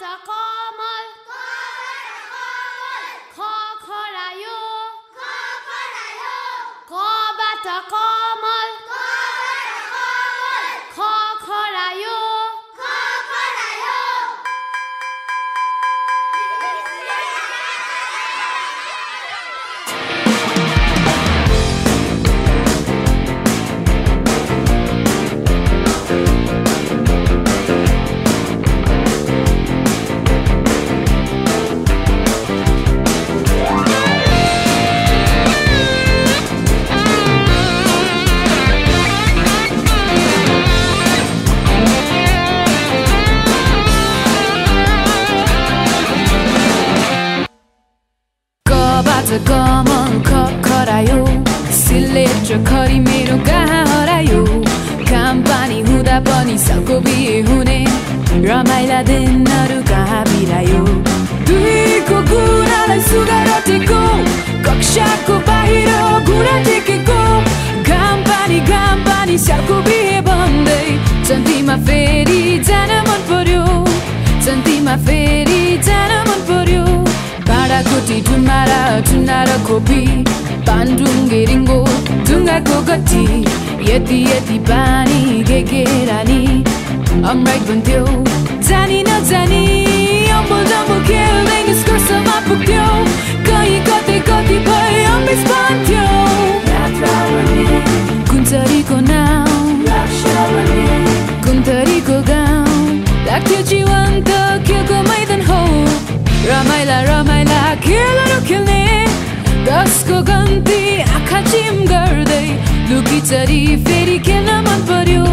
कबाट कमल ख खरायो कबाट सिलेट र खरी मेरो कहाँ हरायो। काम पानी हुँदा पनि सालको बिहे हुने। रमाइला दिनहरू कहाँ बिरायो। दुईको कुरालाई सुगा रटेको कक्षाको बाहिर घुँडा टेकेको। घाम पानी घाम पानी सालको बिहे भन्दै चन्तीमा फेरि भाँडाकुटी ठुमारा ठुना र खोपी पान्डुङ्गे रिङ्गो ढुङ्गाको गट्टी यति यति पानी के के रानी अमराइट भन्थ्यो जानी नजानी अम्बुल डम्बुल खेल्दै निष्कर्षमा पुग्थ्यो कहीँ कतै कति भए अम्बिस भन्थ्यो कुन्तरीको नाम कुन्तरीको गाउँ लाग्थ्यो जीवन त खेलको मैदान हो रमाइला रमाइला खेलहरू खेल्ने दसको गन्ती आँखा चिम गर्दै लुकी चरी फेरि खेल्न मन पर्यो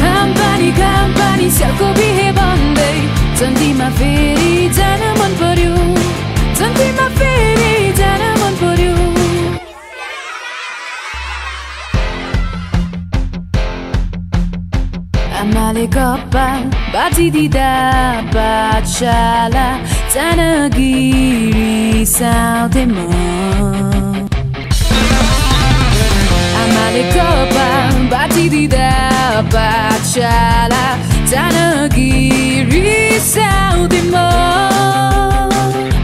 घाम पानी घाम पानी स्यालको बिहे भन्दै चन्दीमा फेरि जान मन पर्यो चन्दीमा फेरि जान मन पर्यो आमाले कपाल बाजिदिँदा पाठशाला Danagiri Saudemon Amade Copa Batidida Bachala Danagiri Saudemon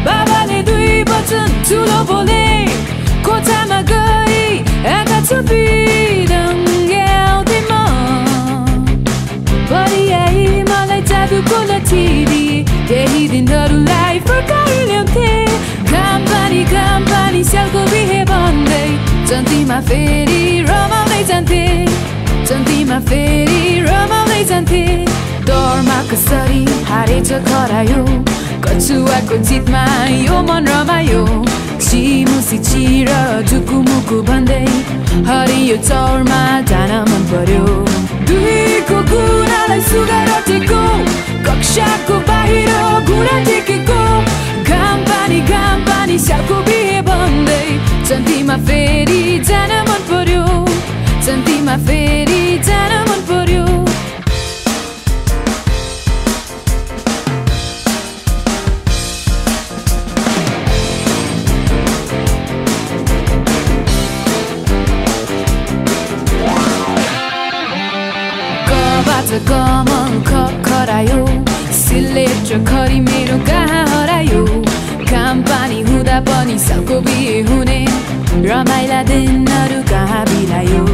Babale Dui Button Tulo Vole Kota Magai Akatubi Dangel Demon Body Ai Malai Tabu Kolati चन्तीमा फेरि रमाउँदै जान्थे चन्तीमा फेरि रमाउँदै जान्थे डरमा कसरी हारेछ खरायो कछुवाको जितमा यो मन रमायो छिमुसी छिर झुकुमुकु भन्दै हरियो चौरमा जान मन पर्यो कमल खरायो। सिलेट खरी मेरो कहाँ हरायो। घाम पानी हुँदा पनि सालको बिहे हुने। रमाइला दिनहरू कहाँ बिरायो।